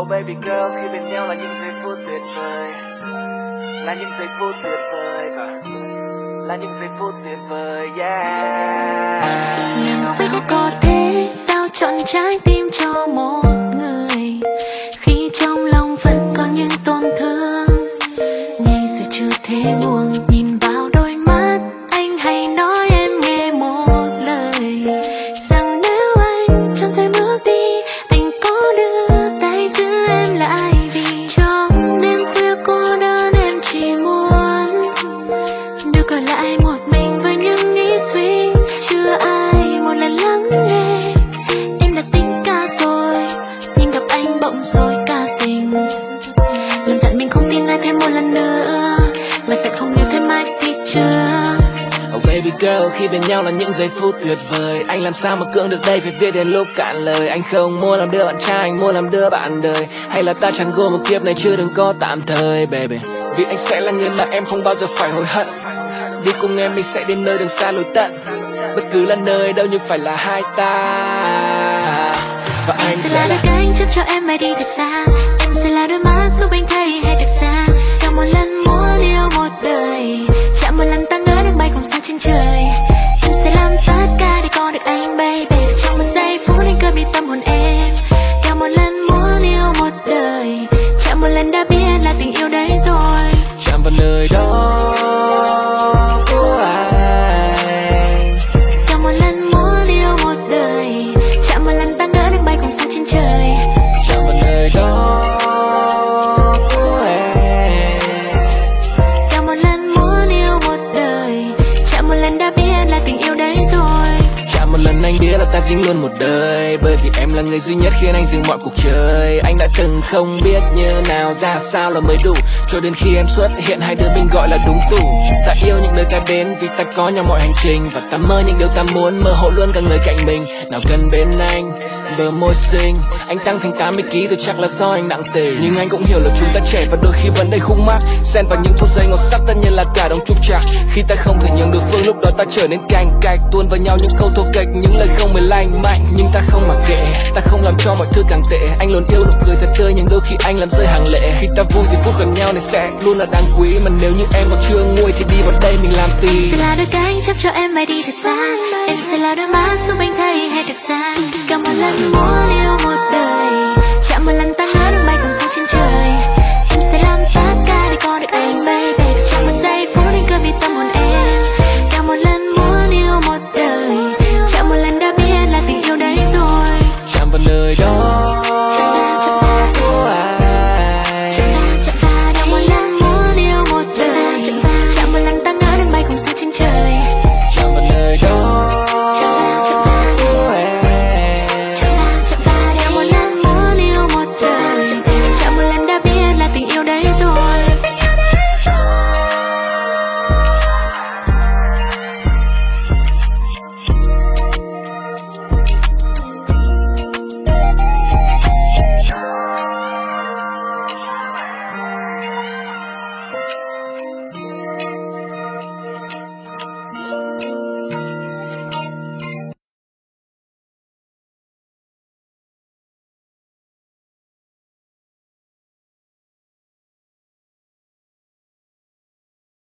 Oh baby girl, khi bên nhau là những giây phút tuyệt vời. Là những giây phút tuyệt vời. Và Là những giây phút tuyệt vời, yeah. Làm sao có thể sao chọn trái tim cho một lại một mình với những nghĩ suy, Chưa ai một lần lắng nghe. Em đã tính cả rồi, Nhưng gặp anh bỗng rồi cả tình. Làm dặn mình không tin ai thêm một lần nữa Và sẽ không yêu thêm ai thì chưa. Oh baby girl, khi bên nhau là những giây phút tuyệt vời. Anh làm sao mà cưỡng được đây? Phải viết đến lúc cạn lời. Anh không muốn làm đứa bạn trai, anh muốn làm đứa bạn đời. Hay là ta chẳng gồm một kiếp này chưa đừng có tạm thời, baby. Vì anh sẽ là người mà em không bao giờ phải hối hận. Đi cùng em mình sẽ đến nơi đường xa lối tận. Bất cứ là nơi đâu nhưng phải là hai ta. Và anh sẽ sẽ là là cánh giúp cho em bay đi thật xa. Em sẽ là đôi mắt giúp anh thấy hay thật xa. Cả một lần muốn yêu một đời dính luôn một đời. Bởi vì em là người duy nhất khiến anh dừng mọi cuộc chơi. Anh đã từng không biết như nào, ra sao là mới đủ. Cho đến khi em xuất hiện, hai đứa mình gọi là đúng tủ. Ta yêu những nơi ta đến vì ta có nhau mọi hành trình. Và ta mơ những điều ta muốn, mơ hộ luôn cả người cạnh mình. Nào gần bên anh, bờ môi xinh. Anh tăng thành 80kg thì chắc là do anh nặng tình. Nhưng anh cũng hiểu là chúng ta trẻ và đôi khi vẫn đầy khung mắc Xen vào những phút giây ngọt sắc, tất nhiên là cả đồng khi ta không thể nhường được phương lúc đó ta trở nên càng cạch. Tuôn vào nhau những câu thô kệch, những lời không hề lành mạnh. Nhưng ta không mặc kệ, ta không làm cho mọi thứ càng tệ. Anh luôn yêu nụ cười thật tươi nhưng đôi khi anh làm rơi hàng lệ. Khi ta vui thì phút gần nhau này sẽ luôn là đáng quý. Mà nếu như em còn chưa nguôi thì đi vào đây mình làm gì? sẽ là đôi cánh chấp cho em bay đi thật xa. Em sẽ là đôi mắt giúp anh thấy hay thật xa. Cả một lần muốn yêu know